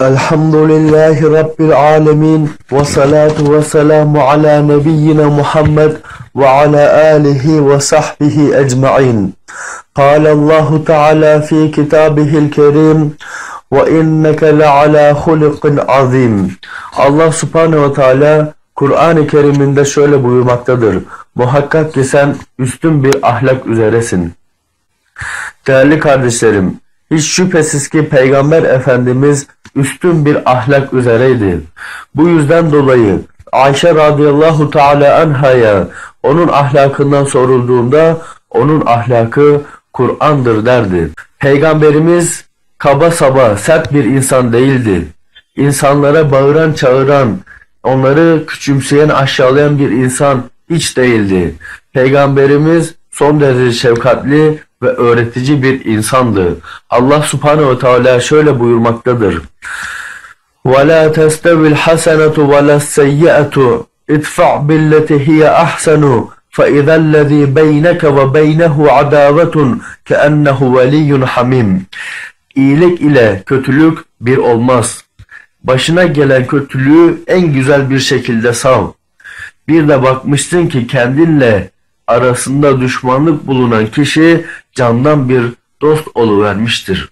الحمد لله رب العالمين والصلاة والسلام على نبينا محمد وعلى آله وصحبه أجمعين قال الله تعالى في كتابه الكريم ve inneke le ala hulikin azim. Allah subhanehu ve teala Kur'an-ı Kerim'inde şöyle buyurmaktadır. Muhakkak ki sen üstün bir ahlak üzeresin. Değerli kardeşlerim, hiç şüphesiz ki Peygamber Efendimiz üstün bir ahlak üzereydi. Bu yüzden dolayı Ayşe radıyallahu teala anhaya onun ahlakından sorulduğunda onun ahlakı Kur'an'dır derdi. Peygamberimiz kaba saba sert bir insan değildi. İnsanlara bağıran çağıran, onları küçümseyen aşağılayan bir insan hiç değildi. Peygamberimiz son derece şefkatli ve öğretici bir insandı. Allah subhanehu ve teala şöyle buyurmaktadır. وَلَا تَسْتَوِ الْحَسَنَةُ وَلَا السَّيِّئَةُ اِدْفَعْ بِالَّتِي هِيَ أَحْسَنُ فَإِذَا الَّذ۪ي بَيْنَكَ وَبَيْنَهُ عَدَاوَةٌ كَأَنَّهُ وَلِيٌّ حَمِيمٌ İyilik ile kötülük bir olmaz. Başına gelen kötülüğü en güzel bir şekilde sav. Bir de bakmışsın ki kendinle arasında düşmanlık bulunan kişi candan bir dost oluvermiştir.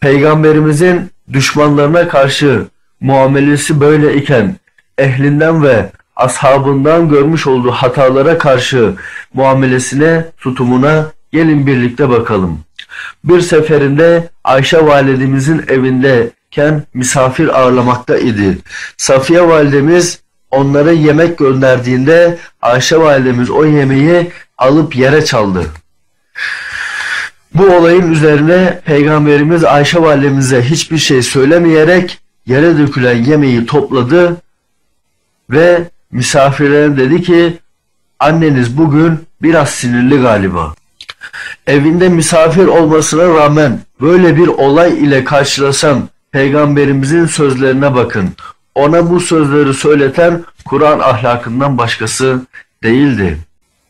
Peygamberimizin düşmanlarına karşı muamelesi böyle iken ehlinden ve ashabından görmüş olduğu hatalara karşı muamelesine, tutumuna gelin birlikte bakalım. Bir seferinde Ayşe validemizin evindeyken misafir ağırlamakta idi. Safiye validemiz onlara yemek gönderdiğinde Ayşe validemiz o yemeği alıp yere çaldı. Bu olayın üzerine Peygamberimiz Ayşe validemize hiçbir şey söylemeyerek yere dökülen yemeği topladı ve misafirlerine dedi ki anneniz bugün biraz sinirli galiba. Evinde misafir olmasına rağmen böyle bir olay ile karşılasan Peygamberimizin sözlerine bakın. Ona bu sözleri söyleten Kur'an ahlakından başkası değildi.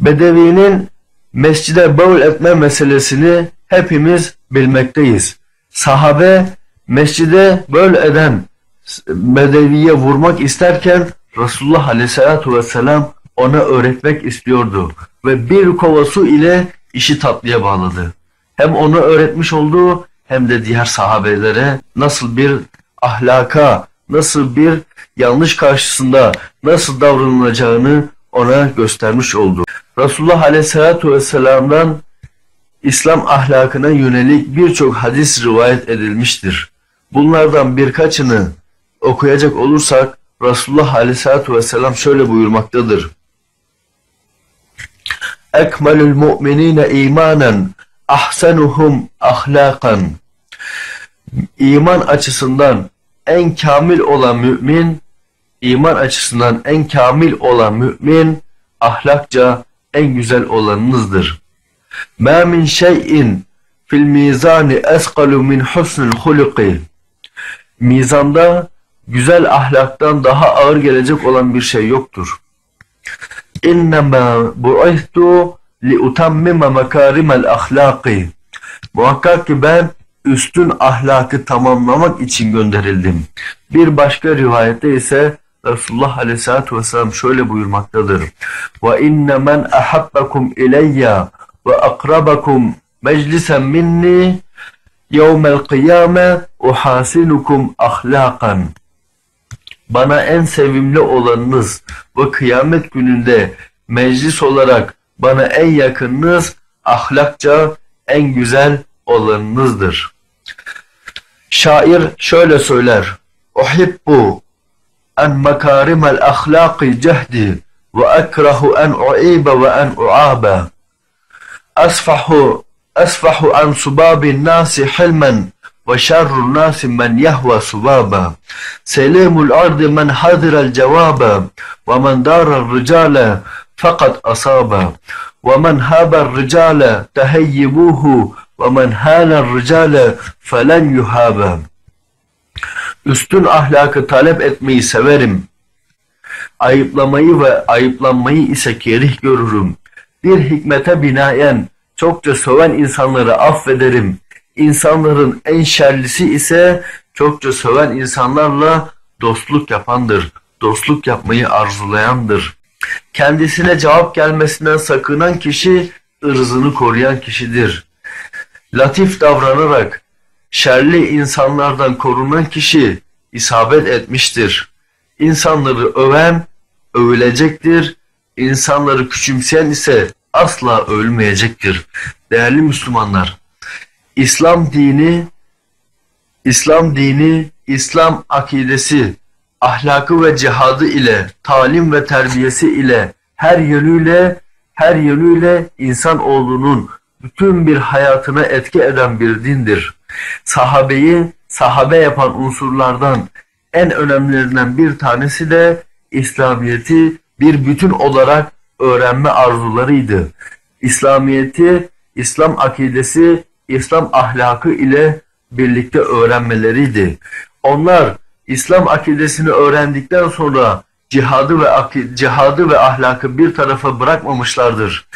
Bedevinin mescide bavul etme meselesini hepimiz bilmekteyiz. Sahabe mescide böl eden Bedeviye vurmak isterken Resulullah Aleyhisselatü Vesselam ona öğretmek istiyordu. Ve bir kova su ile işi tatlıya bağladı. Hem onu öğretmiş oldu hem de diğer sahabelere nasıl bir ahlaka, nasıl bir yanlış karşısında nasıl davranılacağını ona göstermiş oldu. Resulullah Aleyhisselatü Vesselam'dan İslam ahlakına yönelik birçok hadis rivayet edilmiştir. Bunlardan birkaçını okuyacak olursak Resulullah Aleyhisselatü Vesselam şöyle buyurmaktadır. Ekmelül mu'minine imanen ahsenuhum ahlakan. İman açısından en kamil olan mümin, iman açısından en kamil olan mümin, ahlakça en güzel olanınızdır. مَا مِنْ شَيْءٍ fil mizani esqalu min husnul huluki. Mizanda güzel ahlaktan daha ağır gelecek olan bir şey yoktur. İnnemâ bu'ihtu li utammima makârimel ahlâki. Muhakkak ki ben üstün ahlakı tamamlamak için gönderildim. Bir başka rivayette ise Resulullah Aleyhisselatü Vesselam şöyle buyurmaktadır. Ve inne men ahabbakum ileyya ve akrabakum meclisen minni yevmel kıyame uhasinukum ahlakan. Bana en sevimli olanınız ve kıyamet gününde meclis olarak bana en yakınınız ahlakça en güzel olanınızdır. Şair şöyle söyler. Uhibbu en makarimel ahlaki cehdi ve ekrahu en uibe ve en uabe. Asfahu asfahu an subabin nasi hilmen ve şerrun nasi men yehva subaba. Selimul ardi men hadirel cevaba ve men darar ricale fakat asaba. Ve men haber ricale teheyyibuhu ve men hâler ricale felen yuhâbe. Üstün ahlakı talep etmeyi severim. Ayıplamayı ve ayıplanmayı ise kerih görürüm. Bir hikmete binaen çokça söven insanları affederim. İnsanların en şerlisi ise çokça söven insanlarla dostluk yapandır. Dostluk yapmayı arzulayandır. Kendisine cevap gelmesinden sakınan kişi ırzını koruyan kişidir. Latif davranarak şerli insanlardan korunan kişi isabet etmiştir. İnsanları öven övülecektir. İnsanları küçümseyen ise asla ölmeyecektir. Değerli Müslümanlar, İslam dini, İslam dini, İslam akidesi, ahlakı ve cihadı ile, talim ve terbiyesi ile, her yönüyle, her yönüyle insan oğlunun bütün bir hayatına etki eden bir dindir. Sahabeyi sahabe yapan unsurlardan en önemlilerinden bir tanesi de İslamiyet'i bir bütün olarak öğrenme arzularıydı. İslamiyet'i, İslam akidesi, İslam ahlakı ile birlikte öğrenmeleriydi. Onlar İslam akidesini öğrendikten sonra cihadı ve cihadı ve ahlakı bir tarafa bırakmamışlardır.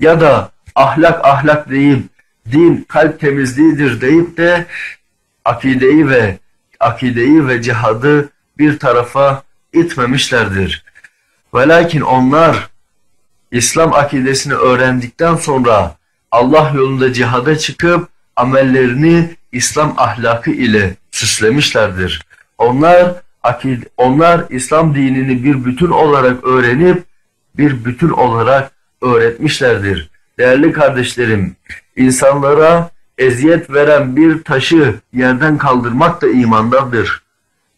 Ya da ahlak ahlak deyip din kalp temizliğidir deyip de akideyi ve akideyi ve cihadı bir tarafa itmemişlerdir. Velakin onlar İslam akidesini öğrendikten sonra Allah yolunda cihada çıkıp amellerini İslam ahlakı ile süslemişlerdir. Onlar akid onlar İslam dinini bir bütün olarak öğrenip bir bütün olarak öğretmişlerdir. Değerli kardeşlerim, insanlara eziyet veren bir taşı yerden kaldırmak da imandandır.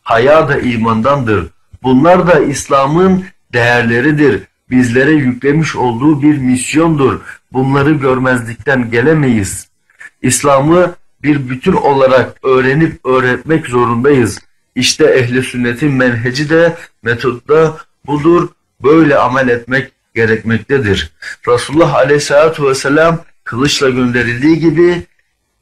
Haya da imandandır. Bunlar da İslam'ın değerleridir. Bizlere yüklemiş olduğu bir misyondur. Bunları görmezlikten gelemeyiz. İslam'ı bir bütün olarak öğrenip öğretmek zorundayız. İşte ehli sünnetin menheci de metodu da budur. Böyle amel etmek gerekmektedir. Resulullah aleyhissalatu vesselam kılıçla gönderildiği gibi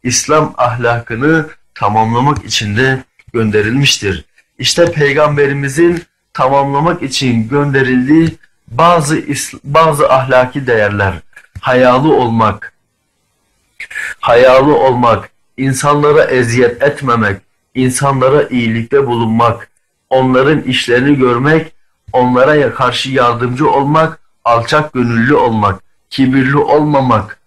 İslam ahlakını tamamlamak için de gönderilmiştir. İşte peygamberimizin tamamlamak için gönderildiği bazı bazı ahlaki değerler, hayalı olmak, hayalı olmak, insanlara eziyet etmemek, insanlara iyilikte bulunmak, onların işlerini görmek, onlara karşı yardımcı olmak, alçak gönüllü olmak, kibirli olmamak,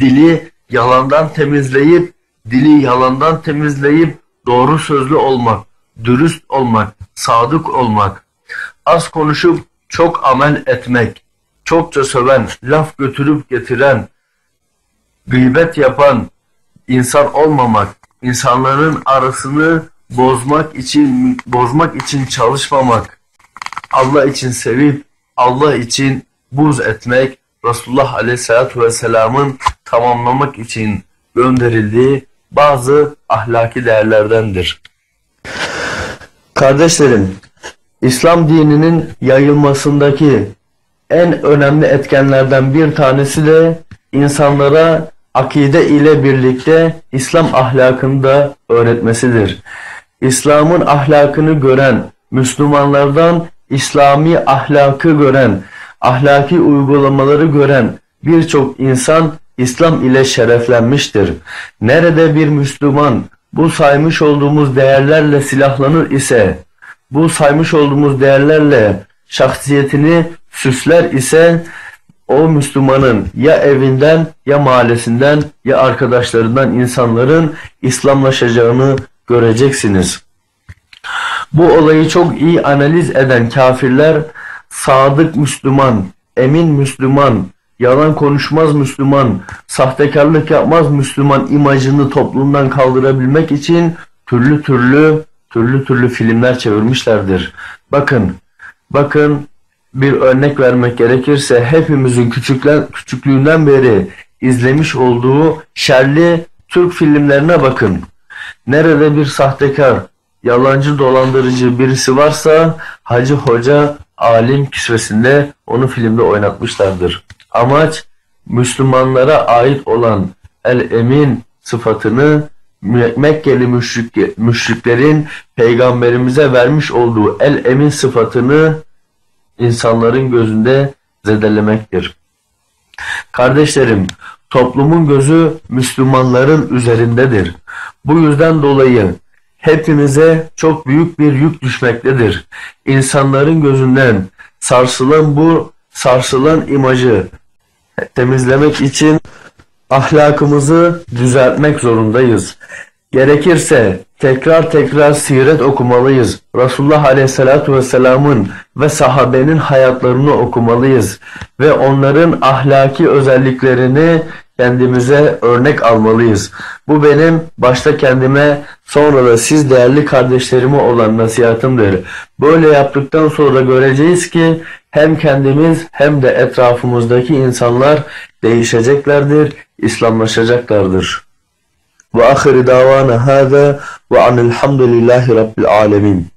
dili yalandan temizleyip, dili yalandan temizleyip doğru sözlü olmak, dürüst olmak, sadık olmak, az konuşup çok amel etmek, çokça söven, laf götürüp getiren, gıybet yapan insan olmamak, insanların arasını bozmak için bozmak için çalışmamak, Allah için sevip Allah için buz etmek, Resulullah Aleyhisselatü Vesselam'ın tamamlamak için gönderildiği bazı ahlaki değerlerdendir. Kardeşlerim, İslam dininin yayılmasındaki en önemli etkenlerden bir tanesi de insanlara akide ile birlikte İslam ahlakını da öğretmesidir. İslam'ın ahlakını gören, Müslümanlardan İslami ahlakı gören, ahlaki uygulamaları gören birçok insan İslam ile şereflenmiştir. Nerede bir Müslüman bu saymış olduğumuz değerlerle silahlanır ise, bu saymış olduğumuz değerlerle şahsiyetini süsler ise o Müslümanın ya evinden ya mahallesinden ya arkadaşlarından insanların İslamlaşacağını göreceksiniz. Bu olayı çok iyi analiz eden kafirler sadık Müslüman, emin Müslüman, yalan konuşmaz Müslüman, sahtekarlık yapmaz Müslüman imajını toplumdan kaldırabilmek için türlü türlü türlü türlü filmler çevirmişlerdir. Bakın, bakın bir örnek vermek gerekirse hepimizin küçükler, küçüklüğünden beri izlemiş olduğu şerli Türk filmlerine bakın. Nerede bir sahtekar, yalancı dolandırıcı birisi varsa Hacı Hoca alim kisvesinde onu filmde oynatmışlardır. Amaç Müslümanlara ait olan el-emin sıfatını Me- Mekkeli müşrik, müşriklerin peygamberimize vermiş olduğu el emin sıfatını insanların gözünde zedelemektir. Kardeşlerim, toplumun gözü Müslümanların üzerindedir. Bu yüzden dolayı hepimize çok büyük bir yük düşmektedir. İnsanların gözünden sarsılan bu sarsılan imajı temizlemek için ahlakımızı düzeltmek zorundayız. Gerekirse tekrar tekrar siret okumalıyız. Resulullah Aleyhisselatü Vesselam'ın ve sahabenin hayatlarını okumalıyız. Ve onların ahlaki özelliklerini kendimize örnek almalıyız. Bu benim başta kendime sonra da siz değerli kardeşlerime olan nasihatımdır. Böyle yaptıktan sonra göreceğiz ki hem kendimiz hem de etrafımızdaki insanlar değişeceklerdir, İslamlaşacaklardır. Ve ahir davana hâzâ ve anilhamdülillahi rabbil alemin.